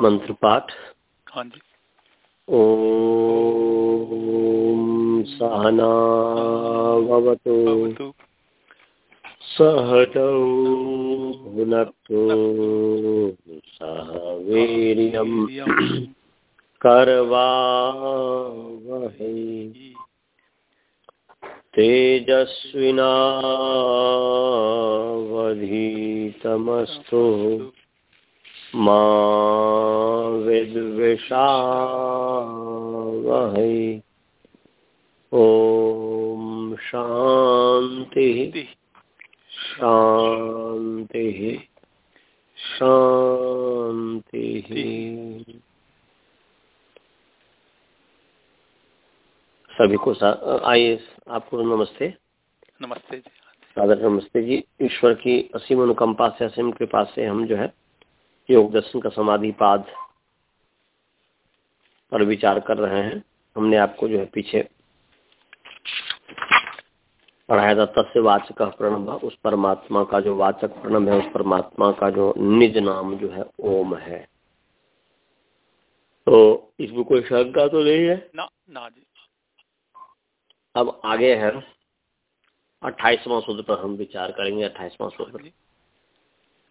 मंत्र पाठ हाँ जी। ॐ सहनावतु भवतु। सहटौ भुनक्तु सह वीर्यं करवावहै। तेजस्विनावधीतमस्तु। मा विद्विषावहै। ॐ शान्तिः। शान्तिः। शान्तिः। सभी को आइए आपको नमस्ते। नमस्ते जी। सादर नमस्ते जी। ईश्वर की असीम अनुकंपा से असीम कृपा से हम जो है योग दर्शन का समाधि पाद पर विचार कर रहे हैं। हमने आपको जो है पीछे पढ़ाया था तस्य वाचक प्रणव उस परमात्मा का जो वाचक प्रणव है उस परमात्मा का जो निज नाम जो है ओम है। तो इसमें कोई शंका तो नहीं है? ना ना जी। अब आगे है। अट्ठाईसवां सूत्र पर हम विचार करेंगे अट्ठाईसवां हाँ सूत्र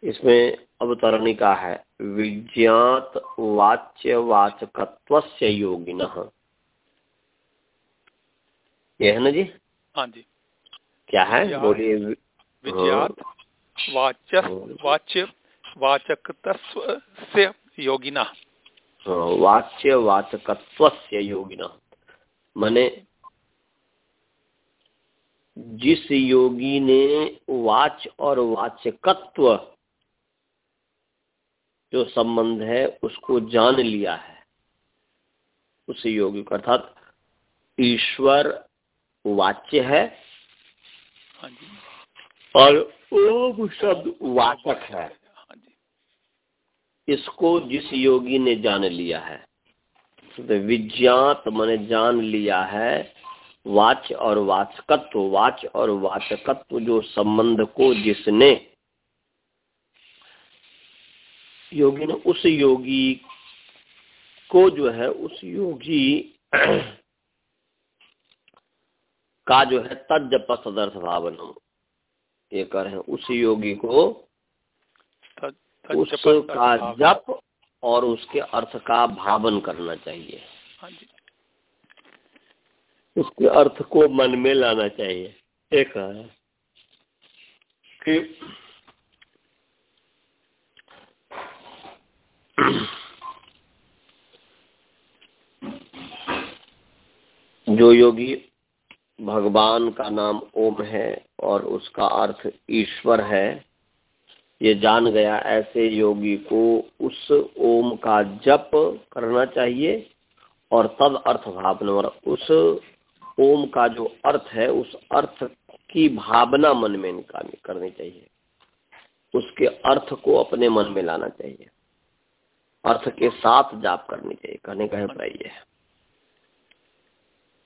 इसमें अवतरणिका है विज्ञात वाच्य वाचकत्व से योगिन। यह है ना जी? हाँ जी। क्या है? बोलिए। विज्ञात वाच्य वाच्य वाचकत्व से योगिना। हाँ, वाच्य वाचकत्व योगिन। माने जिस योगी ने वाच और वाचकत्व जो संबंध है उसको जान लिया है। उस योगी को अर्थात ईश्वर वाच्य है हाँ और ओम शब्द वाचक है। हाँ इसको जिस योगी ने जान लिया है तो विज्ञात मैंने जान लिया है वाच और वाचकत्व वाच और वाचकत्व जो संबंध को जिसने योगी ने उस योगी को जो है उस योगी का जो है तजप सदर्थ भावनम ये कर रहे हैं उस योगी को उसका जप और उसके अर्थ का भावन करना चाहिए। हाँ उसके अर्थ को मन में लाना चाहिए। एक है कि जो योगी भगवान का नाम ओम है और उसका अर्थ ईश्वर है, ये जान गया ऐसे योगी को उस ओम का जप करना चाहिए और तद अर्थ भावना और उस ओम का जो अर्थ है, उस अर्थ की भावना मन में निकालनी करनी चाहिए। उसके अर्थ को अपने मन में लाना चाहिए। अर्थ के साथ जाप करनी चाहिए। कहने का अभिप्राय ये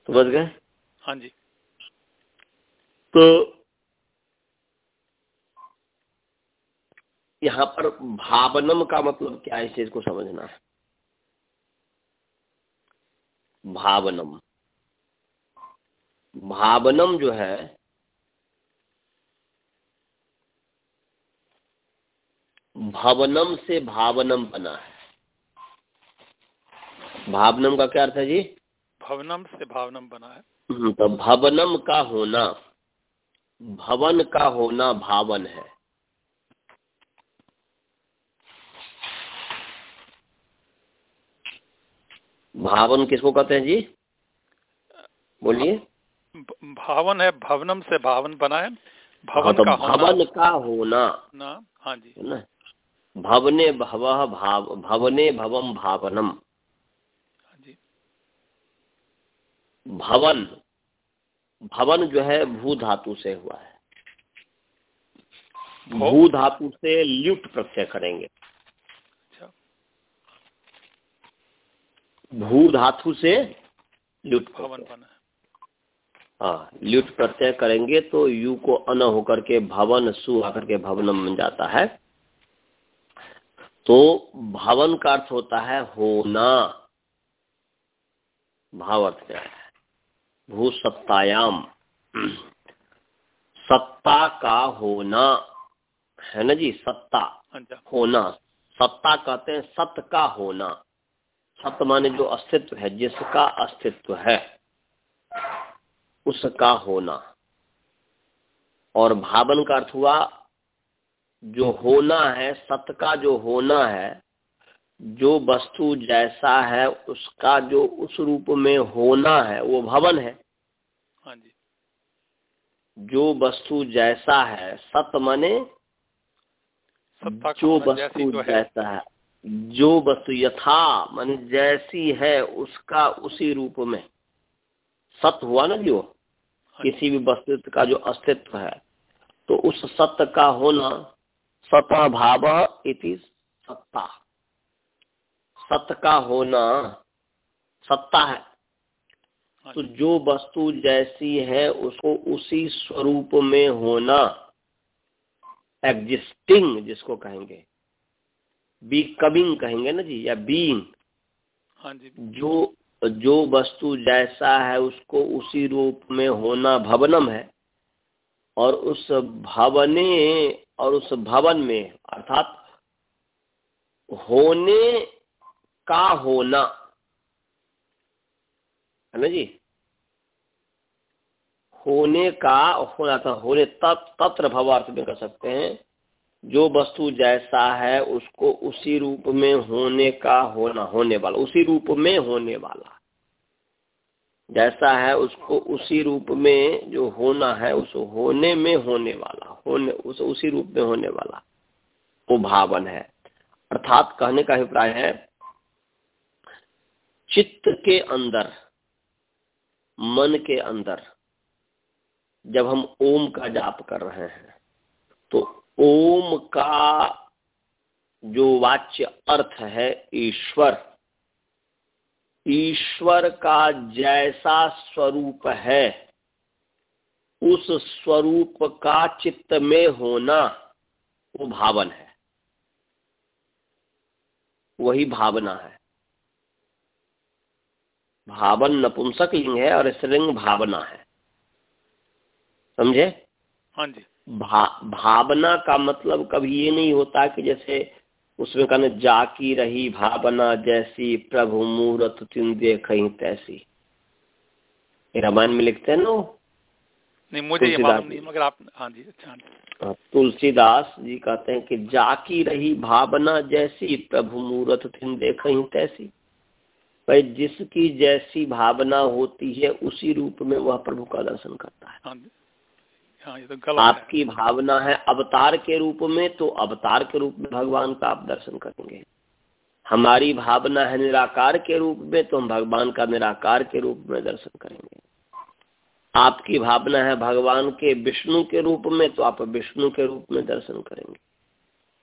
है समझ गए? हाँ जी। तो यहाँ पर भावनम का मतलब क्या है इस चीज़ को समझना? है भावनम। भावनम जो है भवनम से भावनम बना है। भावनम का क्या अर्थ है जी? भवनम से भावनम बना है। हम्म, तो भवनम का होना भवन का होना भावन है। भावन किसको कहते हैं जी? बोलिए। भावन है भवनम से भावन बना है। हाँ, भवन तो का भवन का होना। ना हाँ जी। ना? भवने भव भाव भवने भवम भावनम हाँ जी भवन भवन जो है भू धातु से हुआ है। भू? धातु से ल्युट प्रत्यय करेंगे। अच्छा। भू धातु से ल्युट भवन बना हाँ। ल्युट प्रत्यय करेंगे तो यू को अन होकर के भवन सु आकर के भवनम बन जाता है। तो भवन का अर्थ होता है होना। भाव अर्थ क्या है? भू सत्तायाम सत्ता का होना है ना जी? सत्ता अच्छा होना। सत्ता कहते हैं सत्य का होना। सत्य माने जो अस्तित्व है जिसका अस्तित्व है उसका होना। और भावन का अर्थ हुआ जो होना है सत्य का जो होना है जो वस्तु जैसा है उसका जो उस रूप में होना है वो भवन है। हाँ जी। जो वस्तु जैसा है सत माने जो वस्तु तो जैसा है। जो वस्तु यथा माने जैसी है उसका उसी रूप में। सत्य हुआ ना जो हाँ किसी भी वस्तु का जो अस्तित्व है तो उस सत्य का होना सता भाव इति सत्ता। सत्य का होना सत्ता है। हाँ तो जो वस्तु जैसी है उसको उसी स्वरूप में होना एग्जिस्टिंग जिसको कहेंगे बी कमिंग कहेंगे ना जी या बीइंग हाँ जी जो जो वस्तु जैसा है उसको उसी रूप में होना भवनम है। और उस भवने और उस भवन में अर्थात होने का होना। है ना जी? होने का, होना था, होने तत्, तत्र भवार्थ में कर सकते हैं। जो वस्तु जैसा है, उसको उसी रूप में होने का होना, होने वाला, उसी रूप में होने वाला। जैसा है, उसको उसी रूप में जो होना है, उस होने में होने वाला, होने, उस, उसी रूप में होने वाला। वो भावन है। अर्थात कहने का अभिप्राय है चित्त के अंदर, मन के अंदर, जब हम ओम का जाप कर रहे हैं तो ओम का जो वाच्य अर्थ है ईश्वर ईश्वर का जैसा स्वरूप है, उस स्वरूप का चित्त में होना वो भावन है। वही भावना है। भावन नपुंसक लिंग है और स्त्रीलिंग भावना है। समझे? हाँ जी। भा, भावना का मतलब कभी ये नहीं होता कि जैसे उसमें कहने जाकी रही भावना जैसी प्रभु मूरत तिन देख तैसी। रामायण में लिखते हैं ना। नहीं मुझे ये तुलसीदास मालूम जी। नहीं मगर आप हाँ जी अच्छा। हाँ तुलसीदास जी कहते हैं कि जाकी रही भावना जैसी प्रभु मूरत तिन देख तैसी। भाई जिसकी जैसी भावना होती है उसी रूप में वह प्रभु का दर्शन करता है। हाँ हाँ ये तो है। आपकी भावना है अवतार के रूप में तो अवतार के रूप में भगवान का आप दर्शन करेंगे। हमारी भावना है निराकार के रूप में तो हम भगवान का निराकार के रूप में दर्शन करेंगे। आपकी भावना है भगवान के विष्णु के रूप में तो आप विष्णु के रूप में दर्शन करेंगे।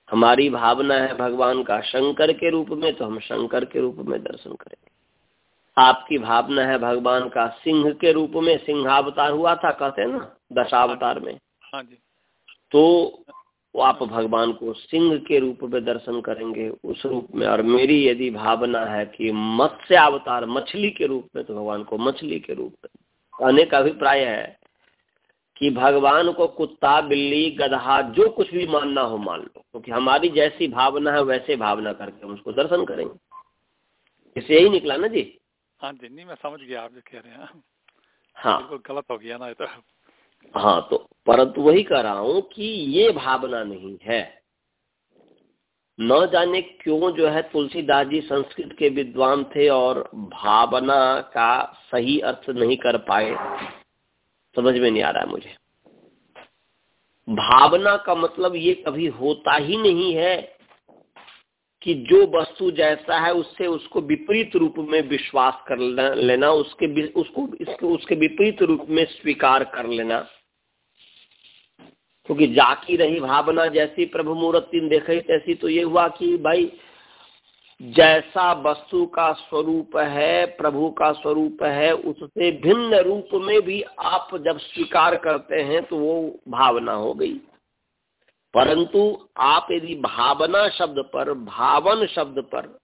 हमारी भावना है भगवान का शंकर के रूप में तो हम शंकर के रूप में दर्शन करेंगे। आपकी भावना है भगवान का। सिंह के रूप में सिंहावतार हुआ था कहते हैं ना दशावतार में। हाँ जी। तो वो आप भगवान को सिंह के रूप में दर्शन करेंगे उस रूप में। और मेरी यदि भावना है कि मत्स्य अवतार मछली के रूप में तो भगवान को मछली के रूप में। कहने का अभिप्राय है कि भगवान को कुत्ता बिल्ली गधा जो कुछ भी मानना हो मान लो। क्योंकि तो हमारी जैसी भावना है वैसे भावना करके हम उसको दर्शन करेंगे। इससे यही निकला ना जी? हाँ जी नहीं मैं समझ गया आप जो कह रहे हैं। हाँ। बिल्कुल गलत हो गया ना ये तो। हाँ तो परंतु वही कह रहा हूँ कि ये भावना नहीं है। न जाने क्यों जो है तुलसीदास जी संस्कृत के विद्वान थे और भावना का सही अर्थ नहीं कर पाए। समझ में नहीं आ रहा है मुझे। भावना का मतलब ये कभी होता ही नहीं है कि जो वस्तु जैसा है, उससे उसको विपरीत रूप में विश्वास कर लेना- उसके उसको, इसको, उसके विपरीत रूप में स्वीकार कर लेना। क्योंकि जाकी रही भावना, जैसी प्रभु मूर्त तीन देखे, तैसी तो ये हुआ कि भाई, जैसा वस्तु का स्वरूप है, प्रभु का स्वरूप है, उससे भिन्न रूप में भी आप जब स्वीकार करते हैं तो वो भावना हो गई। परंतु आप यदि भावना शब्द पर, भावन शब्द पर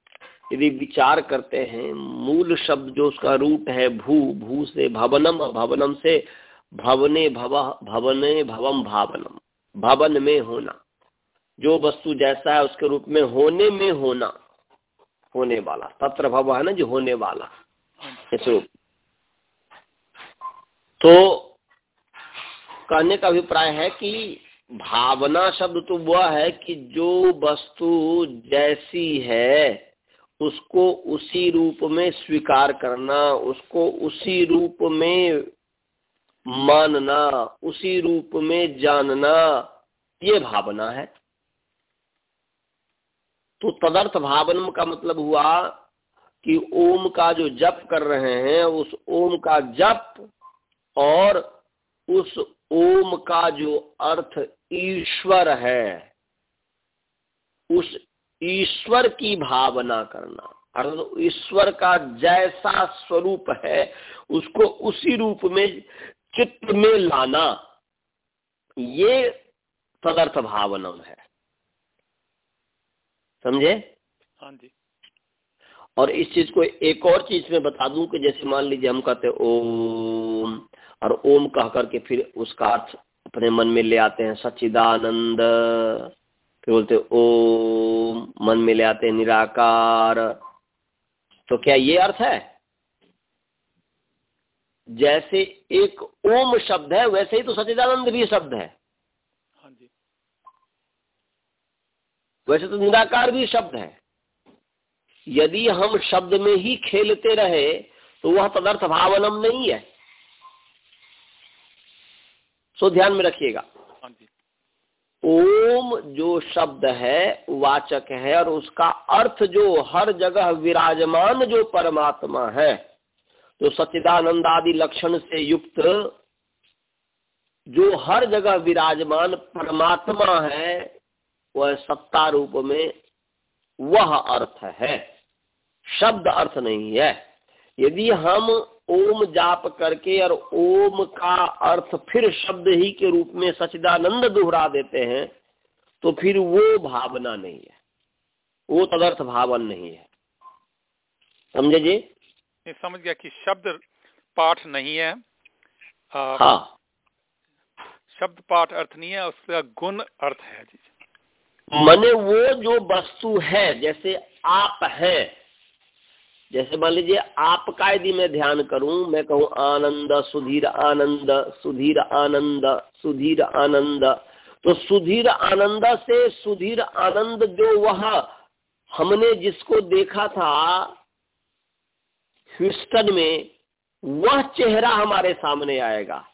यदि विचार करते हैं, मूल शब्द जो उसका रूट है, भू भू से भवनम भवनम से भवने भव, भवने भवम भावनम, भवन में होना। जो वस्तु जैसा है उसके रूप में होने में होना, होने वाला। तत्र भव है ना जो, होने वाला। इस रूप। तो कहने का अभिप्राय है कि भावना शब्द तो वह है कि जो वस्तु जैसी है, उसको उसी रूप में स्वीकार करना, उसको उसी रूप में मानना, उसी रूप में जानना, ये भावना है। तो तदर्थ भावन का मतलब हुआ कि ओम का जो जप कर रहे हैं, उस ओम का जप और उस ओम का जो अर्थ ईश्वर है उस ईश्वर की भावना करना। अर्थात ईश्वर का जैसा स्वरूप है उसको उसी रूप में चित्त में लाना ये तदर्थ भावना है। समझे? हाँ जी। और इस चीज़ को एक और चीज़ में बता दूँ कि जैसे मान लीजिए हम कहते ओम और ओम कह करके फिर उसका अर्थ अपने मन में ले आते हैं सच्चिदानंद। फिर बोलते ओम मन में ले आते हैं निराकार। तो क्या ये अर्थ है? जैसे एक ओम शब्द है वैसे ही तो सचिदानंद भी शब्द है। हाँ जी। वैसे तो निराकार भी शब्द है। यदि हम शब्द में ही खेलते रहे तो वह तदर्थ भावनम नहीं है। सो ध्यान में रखिएगा। हाँ ओम जो शब्द है वाचक है और उसका अर्थ जो हर जगह विराजमान जो परमात्मा है तो सच्चिदानंद आदि लक्षण से युक्त जो हर जगह विराजमान परमात्मा है वह सत्ता रूप में वह अर्थ है। शब्द अर्थ नहीं है। यदि हम ओम जाप करके और ओम का अर्थ फिर शब्द ही के रूप में सचिदानंद दोहरा देते हैं तो फिर वो भावना नहीं है। वो तदर्थ भावन नहीं है। समझे जी? समझ गया कि शब्द पाठ नहीं है। आ, हाँ। शब्द पाठ अर्थ नहीं है उसका गुण अर्थ है। जी मने वो जो वस्तु है जैसे आप है जैसे मान लीजिए आपका यदि मैं ध्यान करूँ, मैं कहूँ आनंद, सुधीर आनंद सुधीर आनंद सुधीर आनंद। तो सुधीर आनंद से सुधीर आनंद जो वह हमने जिसको देखा था, ह्यूस्टन में, वह चेहरा हमारे सामने आएगा।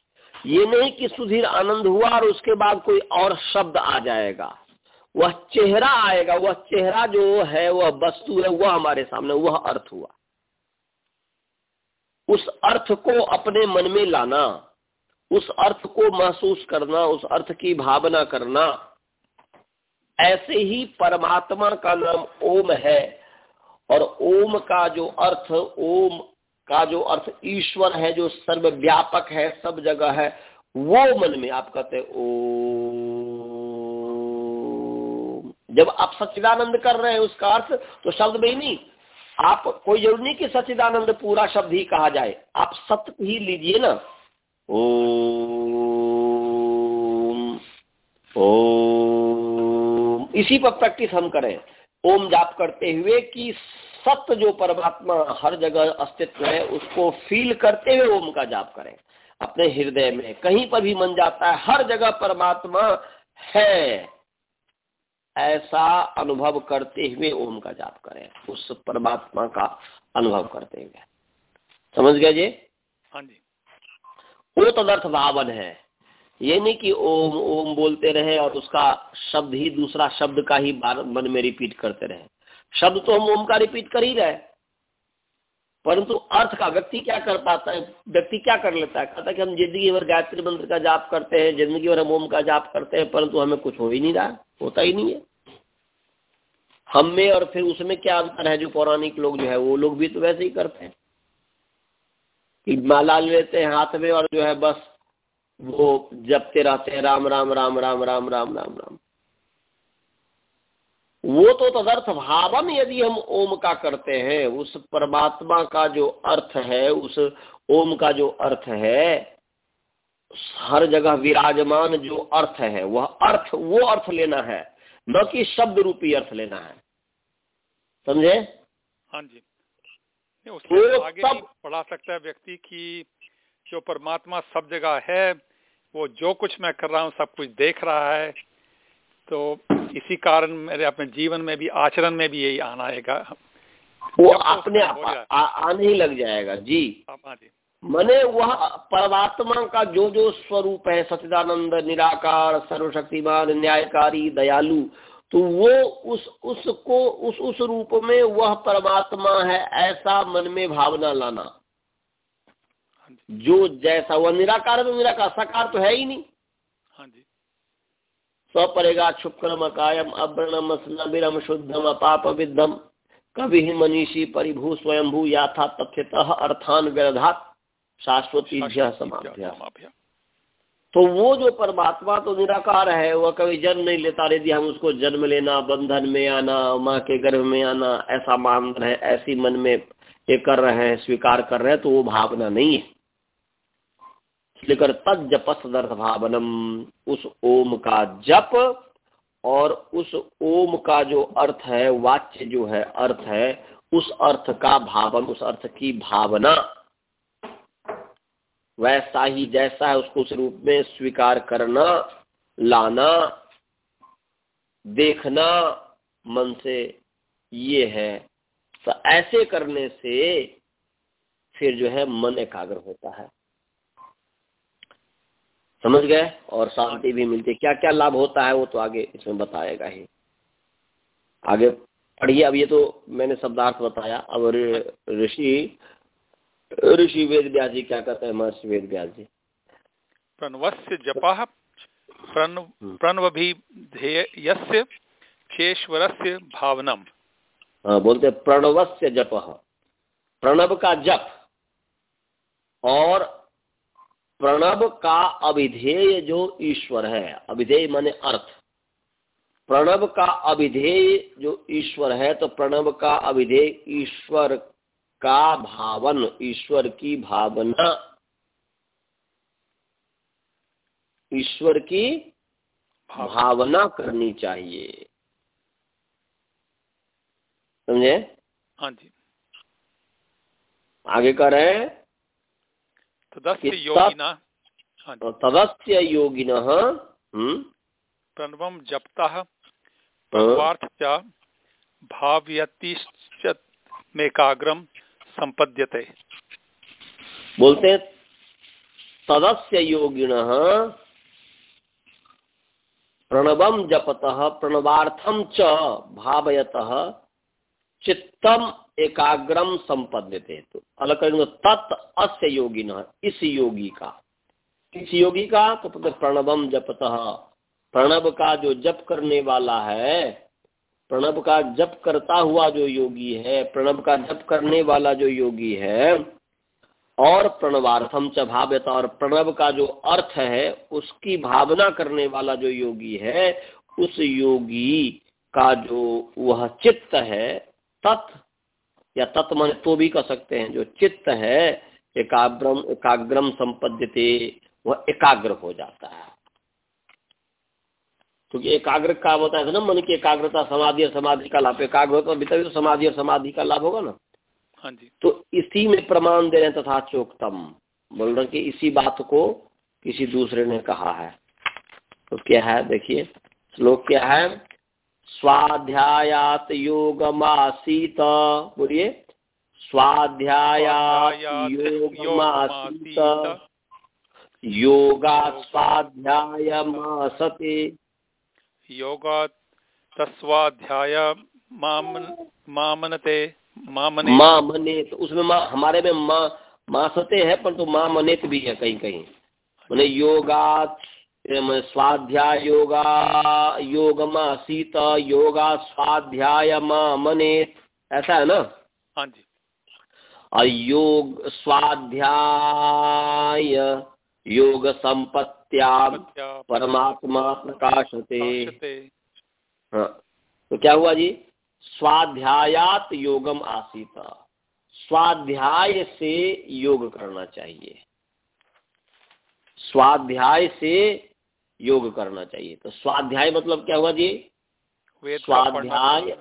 ये नहीं कि सुधीर आनंद हुआ और उसके बाद कोई और शब्द आ जाएगा। वह चेहरा आएगा, वह चेहरा जो है, वह वस्तु है, वह हमारे सामने, वह अर्थ हुआ। उस अर्थ को अपने मन में लाना, उस अर्थ को महसूस करना, उस अर्थ की भावना करना, ऐसे ही परमात्मा का नाम ओम है। और ओम का जो अर्थ, ओम का जो अर्थ ईश्वर है, जो सर्वव्यापक है, सब जगह है, वो मन में आप कहते ओम। जब आप सच्चिदानंद कर रहे हैं उसका अर्थ तो शब्द में ही नहीं। आप, कोई ज़रूरी नहीं कि सच्चिदानंद पूरा शब्द ही कहा जाए। आप सत्य ही लीजिए ना। ओम ओम। इसी पर प्रैक्टिस हम करें। ओम जाप करते हुए कि सत्य जो परमात्मा हर जगह अस्तित्व है, उसको फील करते हुए ओम का जाप करें। अपने हृदय में कहीं पर भी मन जाता है, हर जगह परमात्मा है। ऐसा अनुभव करते हुए ओम का जाप करें। उस परमात्मा का अनुभव करते हुए। समझ गया जी? हाँ जी। वो तदर्थ भावन है। ये नहीं कि ओम ओम बोलते रहे और उसका शब्द ही दूसरा शब्द का ही मन में रिपीट करते रहे। शब्द तो हम ओम का रिपीट कर ही रहे परंतु अर्थ का व्यक्ति क्या कर पाता है? व्यक्ति क्या कर लेता है? कहता है कि हम ज़िंदगी भर गायत्री मंत्र का जाप करते हैं, ज़िंदगी भर हम ओम का जाप करते हैं, परंतु हमें कुछ हो ही नहीं रहा, होता ही नहीं है। हम में और फिर उसमें क्या अंतर है जो पौराणिक लोग जो है, वो लोग भी तो वैसे ही करते हैं। कि माला लेते हैं हाथ में और जो है बस वो जपते रहते हैं, राम राम राम राम राम राम राम राम। वो तो तदर्थ भावन यदि हम ओम का करते हैं उस परमात्मा का जो अर्थ है उस ओम का जो अर्थ है हर जगह विराजमान जो अर्थ है वह अर्थ वो अर्थ लेना है न कि शब्द रूपी अर्थ लेना है। समझे? हाँ जी। उसके तो आगे सब... पढ़ा सकता है व्यक्ति की जो परमात्मा सब जगह है वो जो कुछ मैं कर रहा हूँ सब कुछ देख रहा है तो इसी कारण मेरे अपने जीवन में भी आचरण में भी यही आना आएगा। वो अपने आप आने ही लग जाएगा जी। हाँ जी। मने वह परमात्मा का जो जो स्वरूप है सचिदानंद निराकार सर्वशक्तिमान न्यायकारी दयालु तो वो उस उसको उस उस रूप में वह परमात्मा है ऐसा मन में भावना लाना। जो। जैसा वह निराकार तो निराकार साकार तो है ही नहीं। हाँ स्व परेगा क्षुक्रम कायम अव्रणम स्नबिरम शुद्धम अपाप विद्धम कभी ही मनीषी परिभू स्वयंभू याथा तथ्यतः अर्थान व्यधात शाश्वती समाप्या। तो वो जो परमात्मा तो निराकार है वह कभी जन्म नहीं लेता। यदि हम उसको जन्म लेना बंधन में आना माँ के गर्भ में आना ऐसा मान रहे ऐसी मन में ये कर रहे हैं स्वीकार कर रहे हैं तो वो भावना नहीं है। लेकर तद जपस दर्थ भावनम, उस ओम का जप और उस ओम का जो अर्थ है, वाच्य जो है अर्थ है, उस अर्थ का भावन, उस अर्थ की भावना। वैसा ही जैसा है उसको उस रूप में स्वीकार करना, लाना, देखना, मन से ये है। तो ऐसे करने से फिर जो है मन एकाग्र होता है। समझ गए? और शांति भी मिलती है। क्या क्या लाभ होता है वो तो आगे इसमें बताएगा ही। आगे पढ़िए। अब ये तो मैंने शब्दार्थ बताया। अब ऋषि ऋषि वेद व्यास जी क्या कहते हैं? महर्षि वेद व्यास जी। प्रणवस्य जप प्रणव भी ध्येयस्य शेश्वरस्य भावनम। हाँ बोलते प्रणवस्य जप। प्रणव का जप। और प्रणव का अभिधेय जो ईश्वर है अभिधेय माने अर्थ। प्रणव का अभिधेय जो ईश्वर है तो प्रणव का अभिधेय ईश्वर का भावन ईश्वर की भावना। ईश्वर की भावना करनी चाहिए। समझे? हाँ जी। आगे कर रहे हैं तदस्य योगिना हाँ तदस्य योगिन हम्म। प्रणवम जपता भाव्यतिश्च मेकाग्रम संपद्यते बोलते तदस्य योगिन प्रणवम जपत प्रणवार्थम च भावयत चित्तम एकाग्रम संपद्यते तो। अलग करेंगे, तत् अस्य योगिन, इस योगी का। किस योगी का? तो प्रणवम जपत। प्रणव का जो जप करने वाला है, प्रणव का जप करता हुआ जो योगी है, प्रणव का जप करने वाला जो योगी है, और प्रणवार्थम च भाव्यता, और प्रणव का जो अर्थ है, उसकी भावना करने वाला जो योगी है, उस योगी का जो वह चित्त है तत् या तत् मन तो भी कह सकते हैं जो चित्त है एकाग्रम एकाग्रम संपद्यते वह एकाग्र हो जाता है। क्योंकि एकाग्र का होता है ना मन की एकाग्रता समाधि और समाधि का लाभ। एकाग्र होता है तो समाधि और समाधि का लाभ होगा ना। हाँ जी। तो इसी में प्रमाण दे रहे हैं तथा चोक्तम। बोल रहे कि इसी बात को किसी दूसरे ने कहा है। तो क्या है देखिए श्लोक क्या है? स्वाध्यायात योगमासीत। बोलिए। स्वाध्यायात योगमासीत। योगा स्वाध्याय मासते योगा तस्वाध्याय मामनते। मामने मामने तो उसमें मा, हमारे में मा मासते है पर तो मामनेत भी है कहीं कहीं मैंने योगा स्वाध्याय योगा योग स्वाध्याय मामने ऐसा है ना? हाँ जी। और योग स्वाध्याय योग संपत्त्या परमात्मा प्रकाशते। हाँ। तो क्या हुआ जी? स्वाध्यायात योगम आसीता। स्वाध्याय से योग करना चाहिए। स्वाध्याय से योग करना चाहिए। तो स्वाध्याय मतलब क्या हुआ जी? स्वाध्याय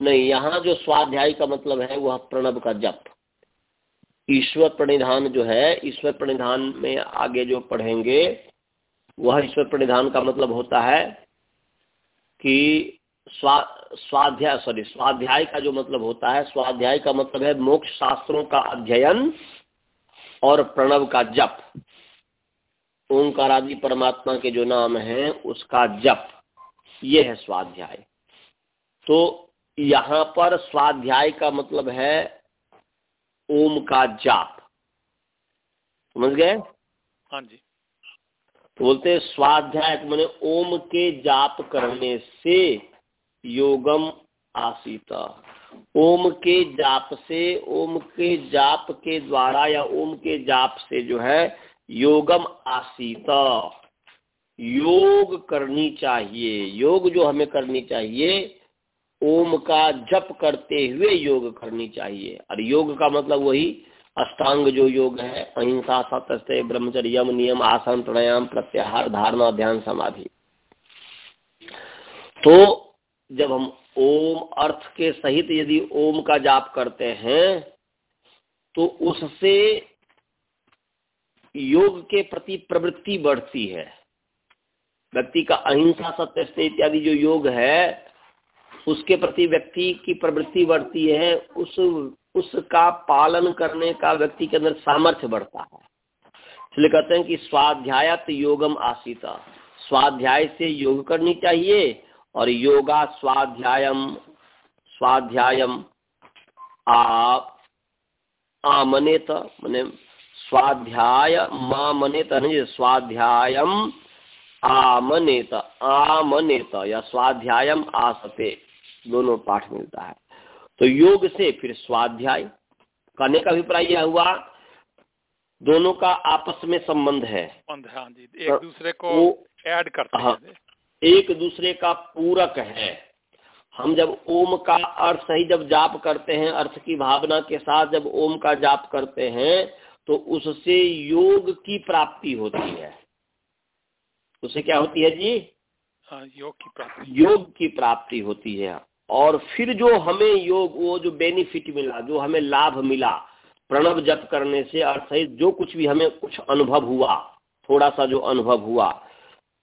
नहीं यहाँ जो स्वाध्याय का मतलब है वह प्रणव का जप। ईश्वर प्रणिधान जो है ईश्वर प्रणिधान में आगे जो पढ़ेंगे वह ईश्वर प्रणिधान का मतलब होता है कि स्वा स्वाध्याय सॉरी स्वाध्याय का जो मतलब होता है स्वाध्याय का मतलब है मोक्ष शास्त्रों का अध्ययन और प्रणव का जप। ओंकार आदि परमात्मा के जो नाम है उसका जप ये है स्वाध्याय। तो यहाँ पर स्वाध्याय का मतलब है ओम का जाप। समझ गए? हाँ जी। तो बोलते स्वाध्याय मैंने ओम के जाप करने से योगम आसीता। ओम के जाप से ओम के जाप के द्वारा या ओम के जाप से जो है योगम आसीता। योग करनी चाहिए। योग जो हमें करनी चाहिए, ओम का जप करते हुए योग करनी चाहिए। और योग का मतलब वही अष्टांग जो योग है, अहिंसा सत्य ब्रह्मचर्य नियम, आसन, प्राणायाम, प्रत्याहार, धारणा, ध्यान, समाधि। तो जब हम ओम, अर्थ के सहित यदि ओम का जाप करते हैं तो उससे योग के प्रति प्रवृत्ति बढ़ती है। व्यक्ति का अहिंसा सत्य इत्यादि जो योग है, उसके प्रति व्यक्ति की प्रवृत्ति बढ़ती है, उस, उसका पालन करने का व्यक्ति के अंदर सामर्थ्य बढ़ता है। इसलिए कहते हैं कि स्वाध्यायत योगम आशीता स्वाध्याय से योग करनी चाहिए और योगा स्वाध्यायम स्वाध्यायम आ, आमनेत, मैंने स्वाध्याय मामनेत नहीं स्वाध्यायम आमनेत आमनेत या स्वाध्यायम आसते। दोनों पाठ मिलता है। तो योग से फिर स्वाध्याय करने का अभिप्राय यह हुआ दोनों का आपस में संबंध है। हाँ एक दूसरे को ऐड करते हाँ, एक दूसरे का पूरक है। हम जब ओम का अर्थ सही जब जाप करते हैं अर्थ की भावना के साथ जब ओम का जाप करते हैं तो उससे योग की प्राप्ति होती है। उससे क्या होती है जी? हाँ योग की प्राप्ति। योग की प्राप्ति होती है। और फिर जो हमें योग वो जो बेनिफिट मिला जो हमें लाभ मिला प्रणव जप करने से और सहित जो कुछ भी हमें कुछ अनुभव हुआ थोड़ा सा जो अनुभव हुआ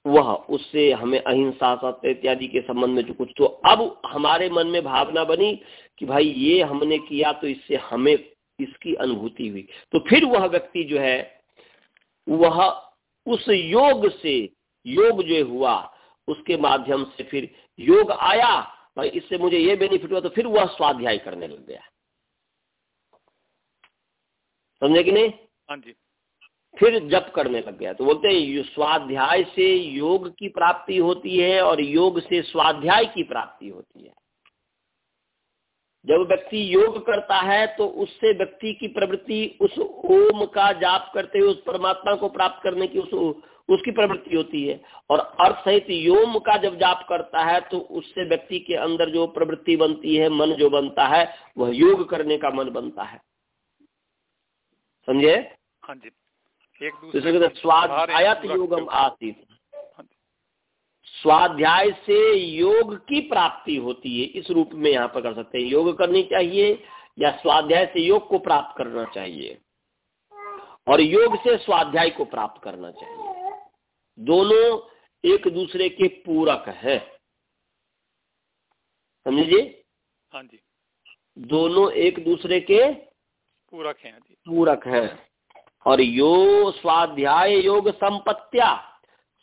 वह उससे हमें अहिंसा सत्य इत्यादि के संबंध में जो कुछ तो अब हमारे मन में भावना बनी कि भाई ये हमने किया तो इससे हमें इसकी अनुभूति हुई। तो फिर वह व्यक्ति जो है वह उस योग से योग जो हुआ उसके माध्यम से फिर योग आया भाई इससे मुझे ये बेनिफिट हुआ तो फिर वह स्वाध्याय करने लग गया। समझे कि नहीं? हाँ जी। फिर जप करने लग गया। तो बोलते हैं स्वाध्याय से योग की प्राप्ति होती है और योग से स्वाध्याय की प्राप्ति होती है। जब व्यक्ति योग करता है तो उससे व्यक्ति की प्रवृत्ति उस ओम का जाप करते हुए उस परमात्मा को प्राप्त करने की उस उसकी प्रवृत्ति होती है। और अर्थ सहित योम का जब जाप करता है तो उससे व्यक्ति के अंदर जो प्रवृत्ति बनती है मन जो बनता है वह योग करने का मन बनता है। समझे? हाँ जी। एक दूसरे तो स्वाध्यायत योगम आसित। स्वाध्याय से योग की प्राप्ति होती है। इस रूप में यहाँ पर कर सकते हैं। योग करनी चाहिए या स्वाध्याय से योग को प्राप्त करना चाहिए। और योग से स्वाध्याय को प्राप्त करना चाहिए। दोनों एक दूसरे के पूरक है। समझिए? हाँ जी। दोनों एक दूसरे के पूरक हैं पूरक है। और यो स्वाध्याय योग संपत्तिया।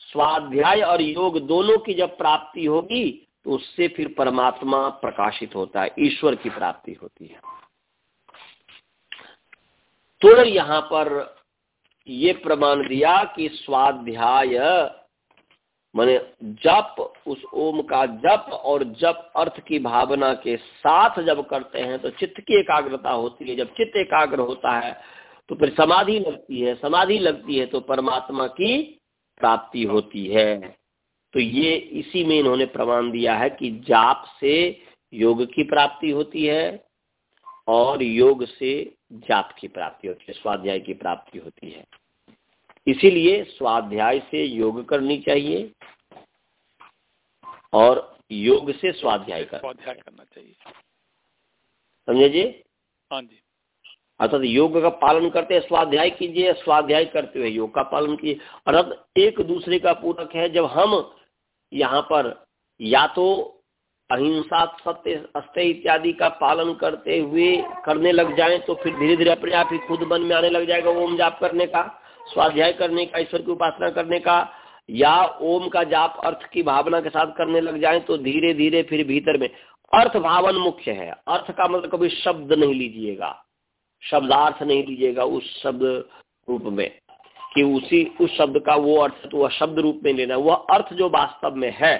स्वाध्याय और योग दोनों की जब प्राप्ति होगी तो उससे फिर परमात्मा प्रकाशित होता है, ईश्वर की प्राप्ति होती है। तो यहाँ पर ये प्रमाण दिया कि स्वाध्याय, माने जप, उस ओम का जप और जप अर्थ की भावना के साथ जब करते हैं तो चित्त की एकाग्रता होती है। जब चित्त एकाग्र होता है तो फिर समाधि लगती है, समाधि लगती है तो परमात्मा की प्राप्ति होती है। तो ये इसी में इन्होंने प्रमाण दिया है कि जाप से योग की प्राप्ति होती है और योग से जाप की प्राप्ति होती है स्वाध्याय की प्राप्ति होती है। इसीलिए स्वाध्याय से योग करनी चाहिए और योग से स्वाध्याय कर स्वाध्याय करना चाहिए। समझे जी? हाँ जी। अर्थात योग का पालन करते हैं, स्वाध्याय कीजिए, स्वाध्याय करते हुए योग का पालन कीजिए। अर्थात एक दूसरे का पूरक है, जब हम यहाँ पर या तो अहिंसा, सत्य अस्त्य इत्यादि का पालन करते हुए करने लग जाएँ तो फिर धीरे धीरे अपने आप ही खुद मन में आने लग जाएगा ओम जाप करने का, स्वाध्याय करने का, ईश्वर की उपासना करने का, या ओम का जाप अर्थ की भावना के साथ करने लग जाएँ तो धीरे धीरे फिर भीतर में। अर्थ भावन मुख्य है। अर्थ का मतलब कभी शब्द नहीं लीजिएगा। शब्दार्थ नहीं लीजिएगा उस शब्द रूप में, कि उसी, उस शब्द का वो अर्थ तो वह शब्द रूप में लेना, वह अर्थ जो वास्तव में है,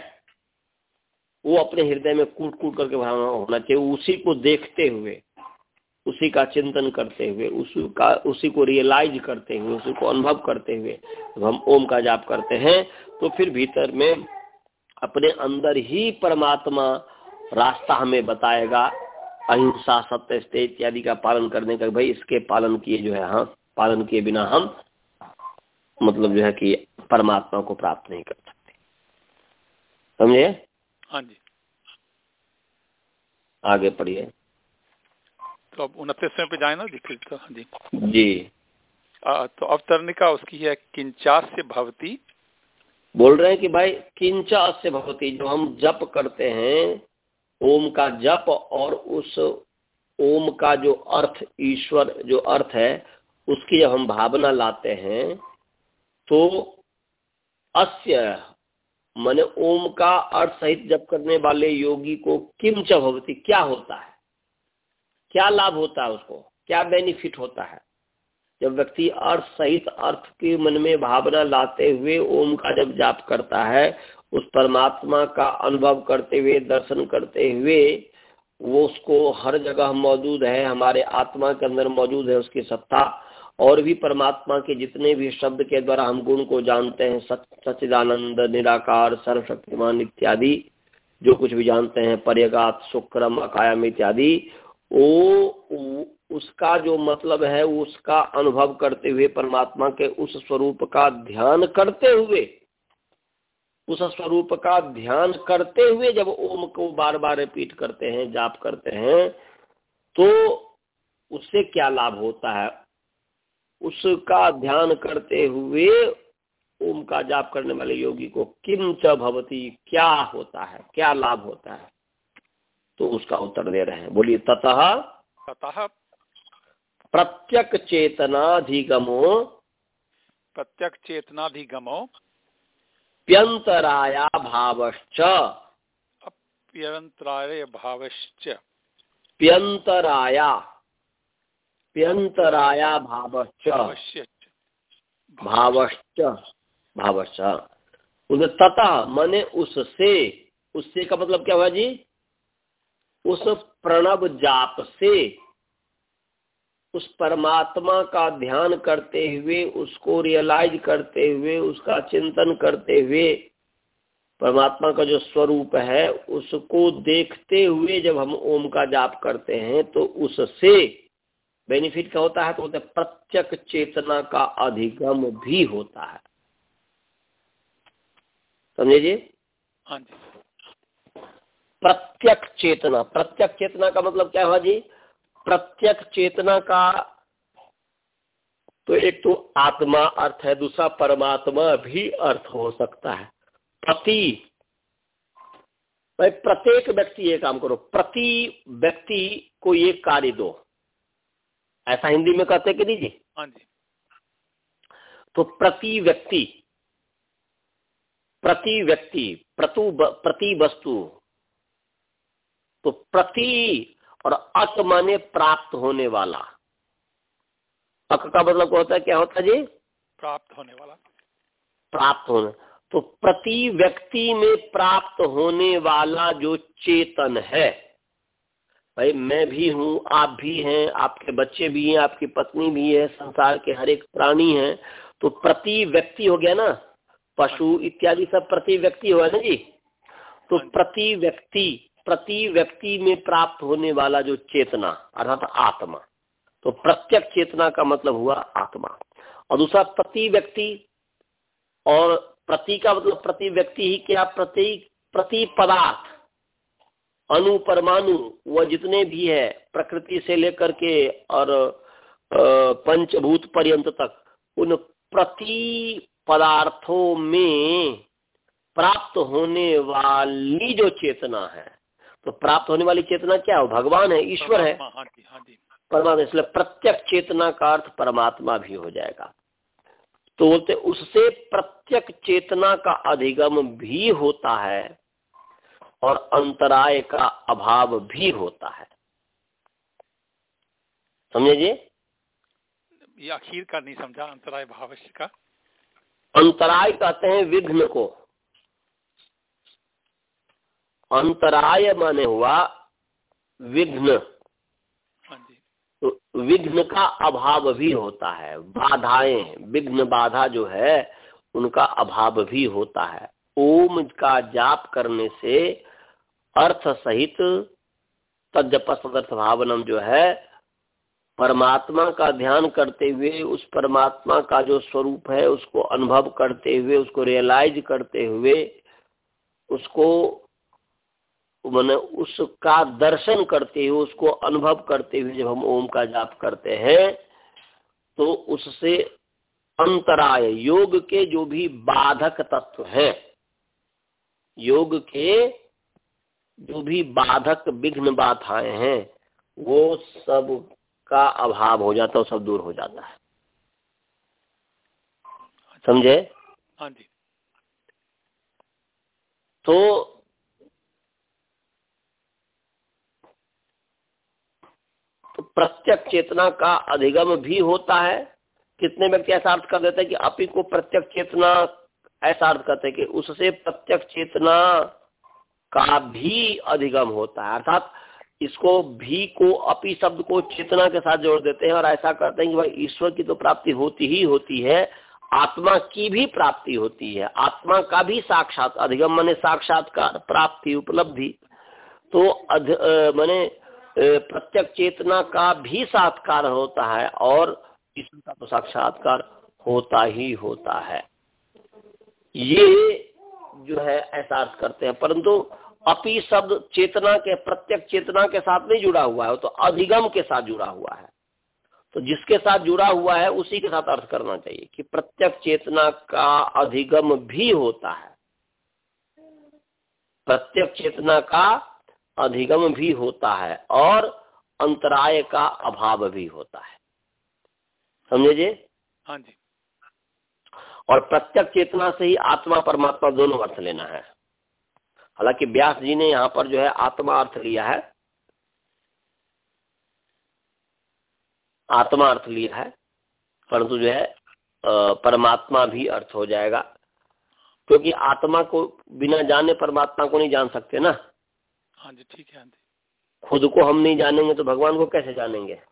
वो अपने हृदय में कूट कूट करके होना चाहिए, उसी को देखते हुए, उसी का चिंतन करते हुए, उसी का, उसी को रियलाइज़ करते हुए, उसी को अनुभव करते हुए जब हम ओम का जाप करते हैं तो फिर भीतर में अपने अंदर ही परमात्मा रास्ता हमें बताएगा अहिंसा सत्य स्ते इत्यादि का पालन करने का भाई इसके पालन किए जो है हाँ पालन किए बिना हम मतलब जो है कि परमात्मा को प्राप्त नहीं कर सकते। समझे? हाँ जी। आगे पढ़िए। तो अब उनतीसवें पे जाए ना जी तो हाँ जी। जी। आ, तो अवतरणिका उसकी है किंचा से भवती। बोल रहे हैं कि भाई किंचा से भवती जो हम जप करते हैं ओम का जप और उस ओम का जो अर्थ, ईश्वर जो अर्थ है, उसकी जब हम भावना लाते हैं तो अस्य मैंने ओम का अर्थ सहित जप करने वाले योगी को किम च भवती क्या होता है? क्या लाभ होता है उसको? क्या बेनिफिट होता है? जब व्यक्ति अर्थ सहित अर्थ के मन में भावना लाते हुए ओम का जब जाप करता है उस परमात्मा का अनुभव करते हुए, दर्शन करते हुए, वो उसको हर जगह मौजूद है, हमारे आत्मा के अंदर मौजूद है, उसकी सत्ता। और भी परमात्मा के जितने भी शब्द के द्वारा हम गुण को जानते हैं, सच सचिदानंद निराकार, सर्वशक्तिमान इत्यादि, जो कुछ भी जानते हैं, पर्यगात, शुक्रम, अकायम इत्यादि, वो उसका जो मतलब है, उसका अनुभव करते हुए परमात्मा के उस स्वरूप का ध्यान करते हुए उस स्वरूप का ध्यान करते हुए जब ओम को बार बार रिपीट करते हैं जाप करते हैं तो उससे क्या लाभ होता है? उसका ध्यान करते हुए ओम का जाप करने वाले योगी को किम च भवती क्या होता है? क्या लाभ होता है? तो उसका उत्तर दे रहे हैं। बोलिए ततः ततः प्रत्यक चेतनाधिगमो प्रत्यक चेतनाधिगमो प्यंतराया भावश्च। प्यंतराय भावश्च। प्यंतराया प्यंतराया भावश्च। भावश्च। भावश्च। ततः मने उससे। उससे का मतलब क्या हुआ जी? उस प्रणव जाप से। उस परमात्मा का ध्यान करते हुए उसको रियलाइज़ करते हुए उसका चिंतन करते हुए परमात्मा का जो स्वरूप है उसको देखते हुए जब हम ओम का जाप करते हैं तो उससे बेनिफिट क्या होता है? तो होता है प्रत्यक चेतना का अधिगम भी होता है। समझे जी? हाँ जी। प्रत्यक चेतना। प्रत्यक चेतना का मतलब क्या हुआ जी? प्रत्यक चेतना का। तो एक तो आत्मा अर्थ है दूसरा परमात्मा भी अर्थ हो सकता है। प्रति भाई प्रत्येक व्यक्ति ये काम करो प्रति व्यक्ति को ये कार्य दो। ऐसा हिंदी में कहते कि दीजिए हाँ जी। तो प्रति व्यक्ति प्रति व्यक्ति प्रतु प्रति वस्तु तो प्रति और अक माने प्राप्त होने वाला। अक का मतलब होता है क्या होता है जी? प्राप्त होने वाला। प्राप्त होने। तो प्रति व्यक्ति में प्राप्त होने वाला जो चेतन है भाई मैं भी हूँ आप भी हैं आपके बच्चे भी हैं आपकी पत्नी भी है संसार के हर एक प्राणी है तो प्रति व्यक्ति हो गया ना? पशु इत्यादि सब प्रति व्यक्ति हुआ ना जी? तो हाँ प्रति व्यक्ति प्रति व्यक्ति में प्राप्त होने वाला जो चेतना, अर्थात आत्मा तो प्रत्यक्ष चेतना का मतलब हुआ आत्मा। और दूसरा, प्रति व्यक्ति, और प्रति का मतलब प्रति व्यक्ति ही क्या? प्रति प्रति पदार्थ अणु परमाणु, वह जितने भी है, प्रकृति से लेकर के और पंचभूत पर्यंत तक, उन प्रति पदार्थों में प्राप्त होने वाली जो चेतना है तो प्राप्त होने वाली चेतना क्या हो? भगवान है ईश्वर है। हाँ हाँ परमात्मा इसलिए प्रत्यक्ष चेतना का अर्थ परमात्मा भी हो जाएगा। तो बोलते उससे प्रत्यक्ष चेतना का अधिगम भी होता है और अंतराय का अभाव भी होता है। समझे जी? ये आखिर का नहीं समझा अंतराय भावश्य का अंतराय कहते हैं विघ्न को। अंतराय माने हुआ विघ्न। हाँ तो विघ्न का अभाव भी होता है बाधाएँ विघ्न बाधा जो है उनका अभाव भी होता है। ओम का जाप करने से अर्थ सहित तजप सदर्थ भावनम जो है परमात्मा का ध्यान करते हुए उस परमात्मा का जो स्वरूप है उसको अनुभव करते हुए उसको रियलाइज़ करते हुए उसको मैंने उसका दर्शन करते हुए उसको अनुभव करते हुए जब हम ओम का जाप करते हैं तो उससे अंतराय योग के जो भी बाधक तत्व हैं योग के जो भी बाधक विघ्न बाधाएँ हैं वो सब का अभाव हो जाता है सब दूर हो जाता है। समझे? हाँ जी। तो तो प्रत्यक्ष चेतना का अधिगम भी होता है। कितने व्यक्ति ऐसा अर्थ कर देते हैं कि अपी को प्रत्यक्ष चेतना ऐसा अर्थ करते हैं कि उससे प्रत्यक्ष चेतना का भी अधिगम होता है। अर्थात इसको भी को अपी शब्द को चेतना के साथ जोड़ देते हैं और ऐसा करते हैं कि भाई ईश्वर की तो प्राप्ति होती ही होती है, आत्मा की भी प्राप्ति होती है। आत्मा का भी साक्षात अधिगम, माने साक्षात्कार, प्राप्ति, उपलब्धि। तो मैंने प्रत्यक्ष चेतना का भी साक्षात्कार होता है और ईश्वर का तो साक्षात्कार होता ही होता है। ये जो है अर्थ करते हैं। परंतु अपी शब्द चेतना के, प्रत्यक्ष चेतना के साथ नहीं जुड़ा हुआ है तो अधिगम के साथ जुड़ा हुआ है। तो जिसके साथ जुड़ा हुआ है, उसी के साथ अर्थ करना चाहिए कि प्रत्यक्ष चेतना का अधिगम भी होता है। प्रत्यक्ष चेतना का अधिगम भी होता है और अंतराय का अभाव भी होता है। समझे जी? हाँ जी। और प्रत्यक्ष चेतना से ही आत्मा परमात्मा दोनों अर्थ लेना है। हालाँकि व्यास जी ने यहाँ पर जो है आत्मा अर्थ लिया है। आत्मा अर्थ लिया है परंतु जो है परमात्मा भी अर्थ हो जाएगा। क्योंकि आत्मा को बिना जाने परमात्मा को नहीं जान सकते ना। हाँ जी, ठीक है हाँ खुद को हम नहीं जानेंगे तो भगवान को कैसे जानेंगे?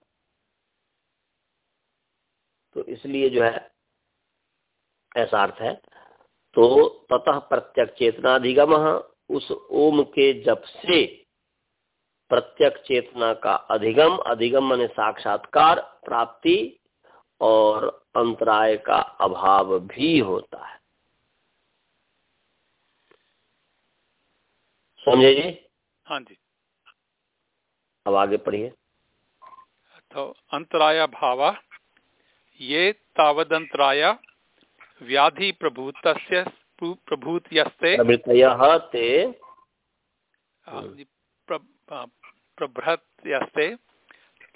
तो इसलिए जो है, ऐसा अर्थ है। तो ततः प्रत्यक्ष चेतनाधिगम उस ओम के जप से प्रत्यक्ष चेतना का अधिगम अधिगम माने साक्षात्कार, प्राप्ति और अंतराय का अभाव भी होता है। समझे जी? हाँ जी। अब आगे पढ़िए। तो अंतराया भावा ये तावदंतराय व्याधि प्रभूत प्रभूतयस्ते। ते।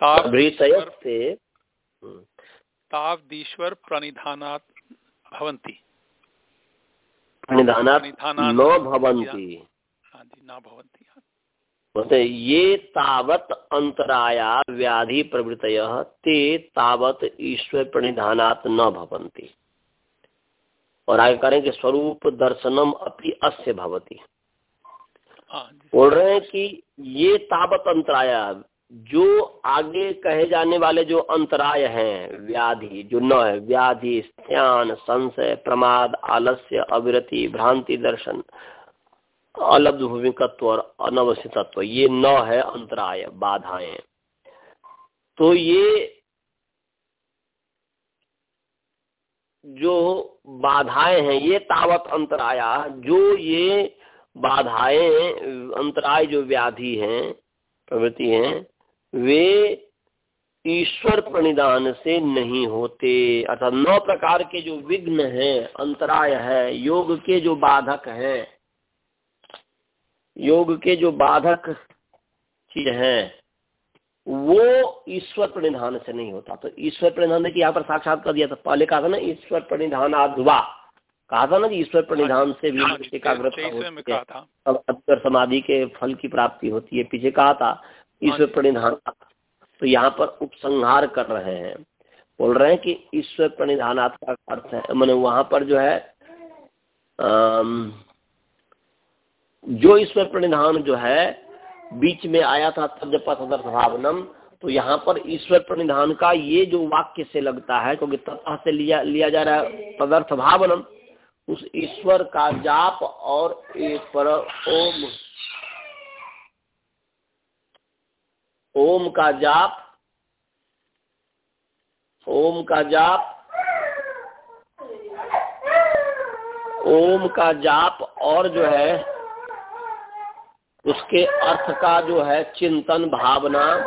प्रभृतयस्ते। तावदीश्वर प्रणिधानात् भवन्ति। प्रणिधानात् न भवन्ति। न भवन्ति। बोलते ये तावत अंतराया व्याधि प्रवृत ते तावत ईश्वर प्रणिधानात् न भवन्ति। और आगे करें कि स्वरूप दर्शनम अपनी अस्य भवती। हाँ बोल रहे हैं कि ये तावत अंतराया जो आगे कहे जाने वाले जो अंतराय हैं व्याधि जो न है व्याधि स्त्यान संशय प्रमाद आलस्य अविरति भ्रांति दर्शन अलब्ध भूमिकत्व और अनवस्थित तत्व ये न है अंतराय, बाधाएँ। तो ये जो बाधाएँ हैं, ये तावत अंतराया, जो ये बाधाएँ, अंतराय जो व्याधि हैं, प्रवृत्ति हैं, वे ईश्वर प्रणिधान से नहीं होते। अर्थात नौ प्रकार के जो विघ्न है, अंतराय है, योग के जो बाधक है योग के जो बाधक चीज़ है वो ईश्वर प्रणिधान से नहीं होता। तो ईश्वर प्रणिधान देखिए यहाँ पर साक्षात कर दिया था। पहले कहा था ना ईश्वर परिधान आधुआ कहा था ना कि ईश्वर प्रणिधान से भी हाँ, एकाग्रता होती है। समाधि के फल की प्राप्ति होती है पीछे कहा था ईश्वर हाँ प्रणिधान। तो यहाँ पर उपसंहार कर रहे हैं। बोल रहे हैं कि ईश्वर प्रणिधानात् का अर्थ है। मैंने वहाँ पर जो है जो ईश्वर प्रणिधान जो है, बीच में आया था तजपा सदर्थ भावनम तो यहाँ पर ईश्वर प्रणिधान का ये जो वाक्य से लगता है, क्योंकि तथा से लिया लिया जा रहा है तदर्थ भावनम उस ईश्वर का जाप और पर ओम ओम का जाप, ओम का जाप, ओम का जाप और जो है उसके अर्थ का जो है चिंतन भावना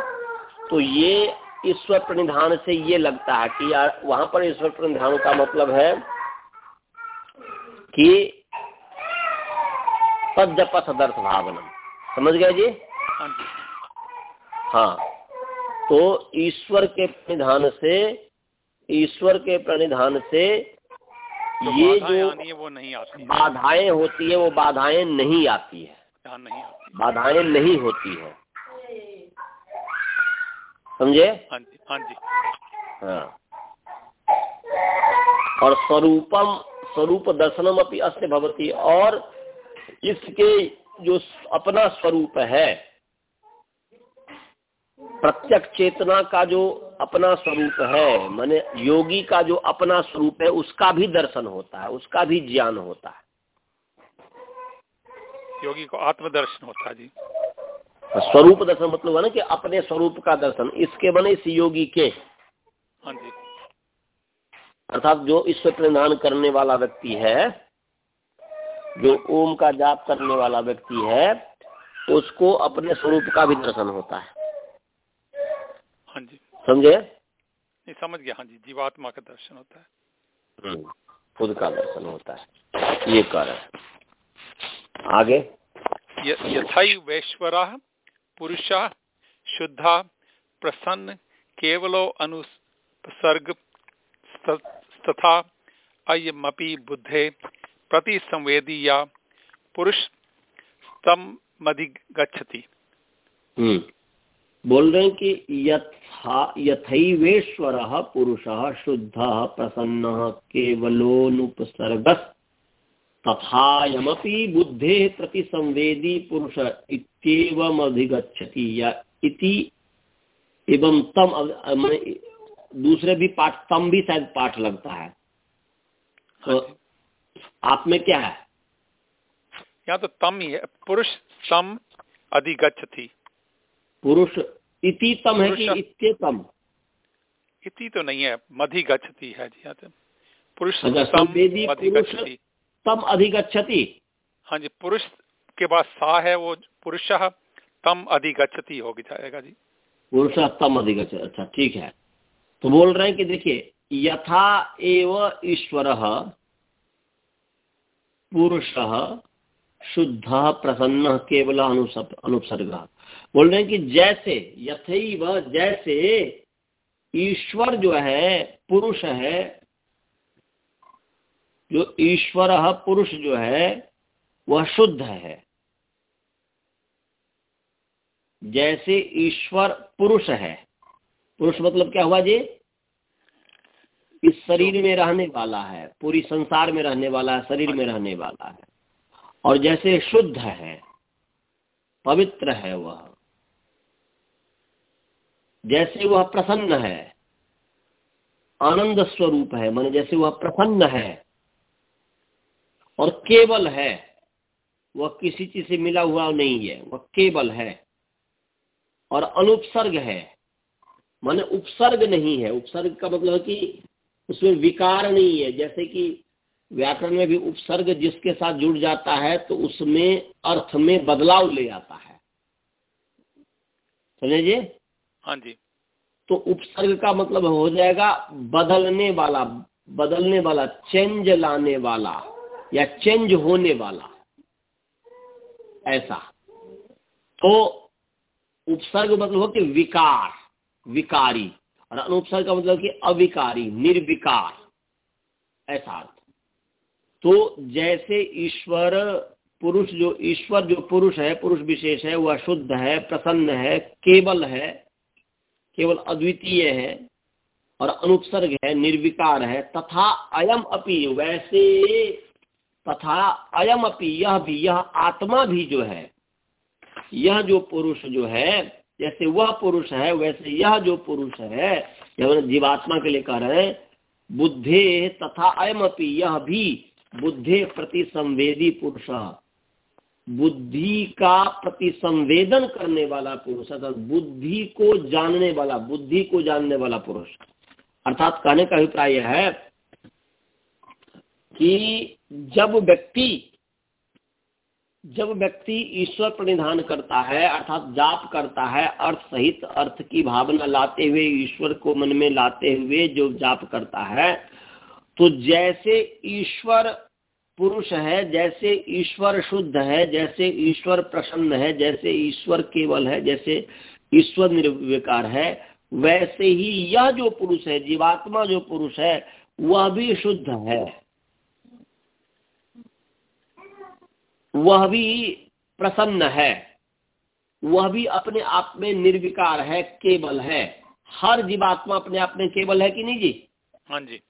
तो ये ईश्वर प्रणिधान से ये लगता है कि यार वहाँ पर ईश्वर प्रणिधान का मतलब है कि पद सदर्थ भावना। समझ गए जी? हाँ जी। हाँ तो ईश्वर के प्रणिधान से ईश्वर के प्रणिधान से तो ये जो वो नहीं आती बाधाएँ होती है वो बाधाएँ नहीं आती है। नहीं आती बाधाएँ नहीं होती है। समझे? हाँ जी हाँ जी। हाँ। और स्वरूपम स्वरूप दर्शनम अपनी अस्त भवती। और इसके जो अपना स्वरूप है प्रत्यक्ष चेतना का जो अपना स्वरूप है माने योगी का जो अपना स्वरूप है उसका भी दर्शन होता है उसका भी ज्ञान होता है। योगी को आत्मदर्शन होता है जी। स्वरूप दर्शन मतलब है ना कि अपने स्वरूप का दर्शन इसके बने इस योगी के। हाँ जी। अर्थात जो ईश्वर प्रदान करने वाला व्यक्ति है जो ओम का जाप करने वाला व्यक्ति है उसको अपने स्वरूप का भी दर्शन होता है। हाँ जी। समझे? नहीं समझ गया। हाँ जी जीवात्मा का दर्शन होता है। हम्म, खुद का दर्शन होता है। ये कारण आगे यथैवेश्वर पुरुष शुद्ध प्रसन्न केवलो अनुसर्ग तथा अयमपि बुद्धे प्रति संवेदी या पुरुष मधिगछति हम्म। बोल रहे हैं कि यथा यथैवेश्वर पुरुष शुद्ध प्रसन्न केवलोनुपसर्ग तथायमपि बुद्धे प्रति संवेदी पुरुष इतम या इति एवं तम दूसरे भी पाठ तम भी शायद पाठ लगता है। तो आप में क्या है? यहाँ तो तम ही है पुरुष तम अधिगछति पुरुष इति तम है कि इत्यतम इति तो नहीं है मधि गच्छति है जी यहाँ पुरुष अच्छा, पुरुष तम अधिगछति हाँ जी पुरुष के बाद सा है वो पुरुष तम अधिगछति हो जाएगा जी। पुरुष तम अधिगछ अच्छा ठीक है। तो बोल रहे हैं कि देखिए यथा एव ईश्वर पुरुष शुद्ध प्रसन्न केवल अनुसर्ग बोल रहे हैं कि जैसे यथई व जैसे ईश्वर जो है पुरुष है जो ईश्वर पुरुष जो है, वह शुद्ध है। जैसे ईश्वर पुरुष है। पुरुष मतलब क्या हुआ जी? इस शरीर में रहने वाला है, पूरी संसार में रहने वाला है, शरीर में रहने वाला है। और जैसे शुद्ध है, पवित्र है वह। जैसे वह प्रसन्न है, आनंद स्वरूप है, मान जैसे वह प्रसन्न है और केवल है वह किसी चीज़ से मिला हुआ नहीं है वह केवल है। और अनुपसर्ग है माने उपसर्ग नहीं है। उपसर्ग का मतलब कि उसमें विकार नहीं है। जैसे कि व्याकरण में भी उपसर्ग जिसके साथ जुड़ जाता है तो उसमें अर्थ में बदलाव ले आता है। समझे जी? हाँ जी। तो उपसर्ग का मतलब हो जाएगा बदलने वाला बदलने वाला चेंज लाने वाला। या चेंज होने वाला। ऐसा। तो उपसर्ग मतलब हो कि विकार, विकारी। और अनुपसर्ग का मतलब कि अविकारी, निर्विकार। ऐसा अर्थ। तो जैसे ईश्वर, पुरुष जो, ईश्वर जो पुरुष है, पुरुष विशेष है, वह शुद्ध है, प्रसन्न है, केवल है, केवल अद्वितीय है, और अनुपसर्ग है, निर्विकार है, तथा अयम अपि वैसे तथा अयम अपि यह भी, यह आत्मा भी जो है, यह जो पुरुष जो है, जैसे वह पुरुष है, वैसे यह जो पुरुष है जीवात्मा के लिए कह रहे हैं, बुद्धे तथा अयम अपि यह भी बुद्धे प्रति संवेदी पुरुष। बुद्धि का प्रति संवेदन करने वाला पुरुष, अर्थात बुद्धि को जानने वाला, बुद्धि को जानने वाला पुरुष। अर्थात कहने का अभिप्राय है कि जब व्यक्ति जब व्यक्ति ईश्वर प्रणिधान करता है, अर्थात जाप करता है, अर्थ सहित अर्थ की भावना लाते हुए, ईश्वर को मन में लाते हुए जो जाप करता है तो जैसे ईश्वर पुरुष है, जैसे ईश्वर शुद्ध है, जैसे ईश्वर प्रसन्न है, जैसे ईश्वर केवल है, जैसे ईश्वर निर्विकार है, वैसे ही यह जो पुरुष है, जीवात्मा जो पुरुष है, वह भी शुद्ध है। वह भी प्रसन्न है। वह भी अपने आप में निर्विकार है केवल है। हर जीवात्मा अपने आप में केवल है कि नहीं जी? हाँ जी।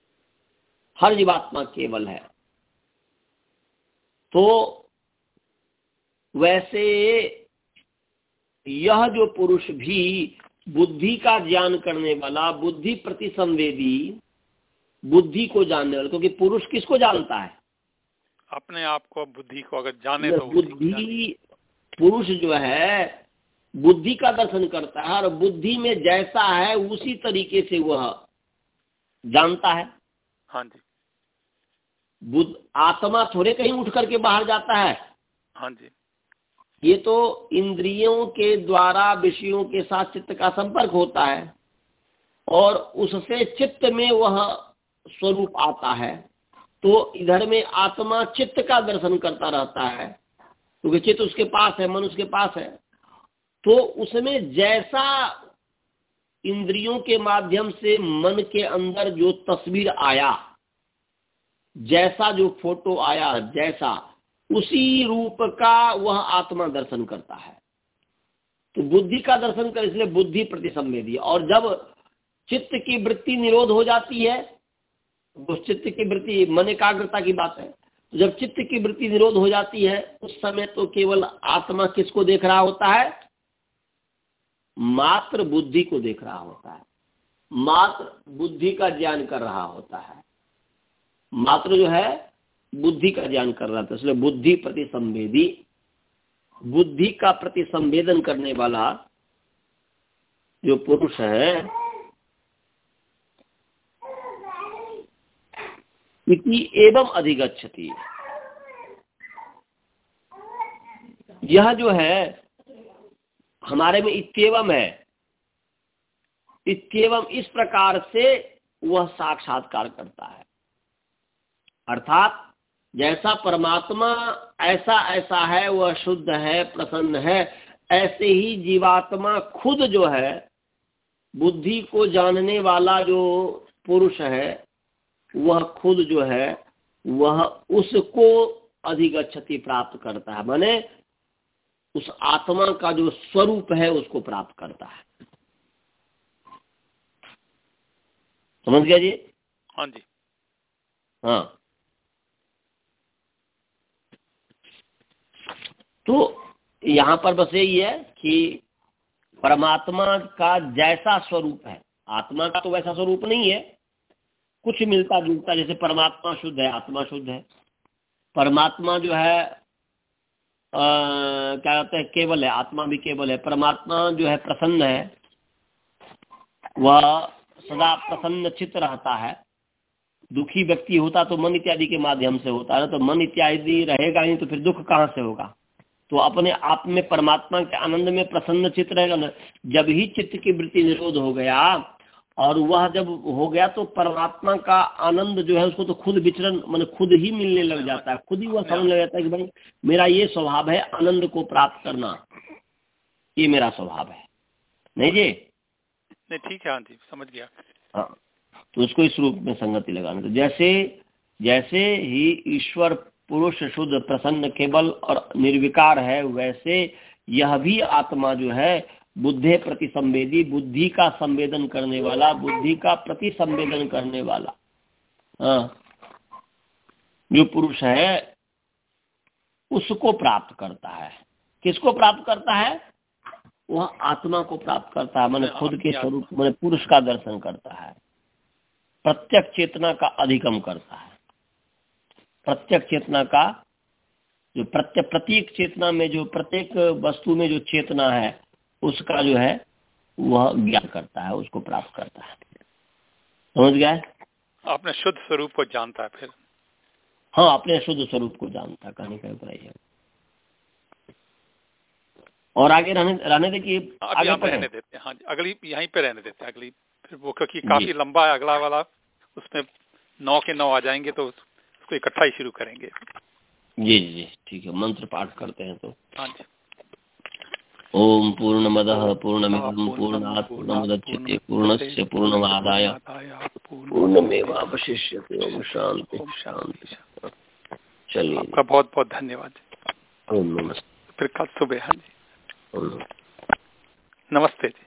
हर जीवात्मा केवल है। तो वैसे यह जो पुरुष भी बुद्धि का ज्ञान करने वाला बुद्धि प्रति संवेदी बुद्धि को जानने वाला क्योंकि पुरुष किसको जानता है? अपने आप को बुद्धि को अगर जाने तो बुद्धि पुरुष जो है बुद्धि का दर्शन करता है और बुद्धि में जैसा है उसी तरीके से वह जानता है। हाँ जी। बुद्ध आत्मा थोड़े कहीं उठ करके बाहर जाता है। हाँ जी। ये तो इंद्रियों के द्वारा विषयों के साथ चित्त का संपर्क होता है और उससे चित्त में वह स्वरूप आता है। तो इधर में आत्मा चित्त का दर्शन करता रहता है, क्योंकि चित्त उसके पास है, मन उसके पास है। तो उसमें जैसा इंद्रियों के माध्यम से मन के अंदर जो तस्वीर आया, जैसा जो फ़ोटो आया, जैसा, उसी रूप का वह आत्मा दर्शन करता है। तो बुद्धि का दर्शन कर इसलिए बुद्धि प्रति संवेदी और जब चित्त की वृत्ति निरोध हो जाती है उस चित्त की वृत्ति, मन एकाग्रता की बात है। तो जब चित्त की वृत्ति निरोध हो जाती है, उस समय तो केवल आत्मा किसको देख रहा होता है? मात्र बुद्धि को देख रहा होता है। मात्र बुद्धि का ज्ञान कर रहा होता है। मात्र जो है, बुद्धि का ज्ञान कर रहा था इसलिए बुद्धि प्रति संवेदी बुद्धि का प्रति संवेदन करने वाला जो पुरुष है इति एवं अधिगछति यह जो है, हमारे में इतम है। इतम इस प्रकार से वह साक्षात्कार करता है। अर्थात, जैसा परमात्मा ऐसा ऐसा है, वह शुद्ध है, प्रसन्न है, ऐसे ही जीवात्मा खुद जो है, बुद्धि को जानने वाला जो पुरुष है वह खुद जो है वह उसको अधिक क्षति प्राप्त करता है। माने उस आत्मा का जो स्वरूप है उसको प्राप्त करता है। समझ गया जी? हाँ जी। हाँ। तो यहाँ पर बस यही है कि परमात्मा का जैसा स्वरूप है आत्मा का तो वैसा स्वरूप नहीं है कुछ मिलता जुलता जैसे परमात्मा शुद्ध है आत्मा शुद्ध है। परमात्मा जो है आ, क्या कहते हैं केवल है आत्मा भी केवल है। परमात्मा जो है प्रसन्न है वह सदा प्रसन्न चित्त रहता है। दुखी व्यक्ति होता तो मन इत्यादि के माध्यम से होता है तो मन इत्यादि रहेगा नहीं तो फिर दुख कहाँ से होगा? तो अपने आप में परमात्मा के आनंद में प्रसन्न चित्त रहेगा ना। जब ही चित्त की वृत्ति निरोध हो गया और वह जब हो गया तो परमात्मा का आनंद जो है उसको तो खुद विचरण मैंने खुद ही मिलने लग जाता है। खुद ही वह समझ लग जाता है कि भाई मेरा ये स्वभाव है आनंद को प्राप्त करना। ये मेरा स्वभाव है। नहीं जी? नहीं ठीक है हाँ जी समझ गया। हाँ तो उसको इस रूप में संगति लगाना। तो जैसे जैसे ही ईश्वर पुरुष शुद्ध प्रसन्न केवल और निर्विकार है वैसे यह भी आत्मा जो है बुद्धे प्रति संवेदी बुद्धि का संवेदन करने वाला बुद्धि का प्रति संवेदन करने वाला। हाँ। जो पुरुष है उसको प्राप्त करता है। किसको प्राप्त करता है? वह आत्मा को प्राप्त करता है मैंने खुद के स्वरूप मैंने पुरुष का दर्शन करता है। प्रत्यक्ष चेतना का अधिगम करता है। प्रत्यक्ष चेतना का जो प्रत्य प्रत्येक चेतना में जो प्रत्येक वस्तु में जो चेतना है उसका जो है वह ज्ञान करता है उसको प्राप्त करता है। समझ गए अपने शुद्ध स्वरूप को जानता है फिर? हाँ अपने शुद्ध स्वरूप को जानता है कहने का अभिप्राय है। और आगे रहने रहने देखिए आगे रहने देते हैं हाँ अगली यहीं पे रहने देते हैं अगली फिर वो क्योंकि काफ़ी लंबा है अगला वाला उसमें नौ के नौ आ जाएँगे तो उसको इकट्ठा ही शुरू करेंगे। जी जी ठीक है मंत्र पाठ करते हैं तो। हाँ जी। ओम पूर्णमद पूर्णमिदं पूर्णात् पूर्णमुदच्यते पूर्णस्य पूर्णमादाय पूर्णमेवावशिष्यते। ओम शांति शांति चलिए। आपका बहुत बहुत धन्यवाद। ओम नमस्ते। फिर कल सुबह हाँ जी। नमस्ते जी।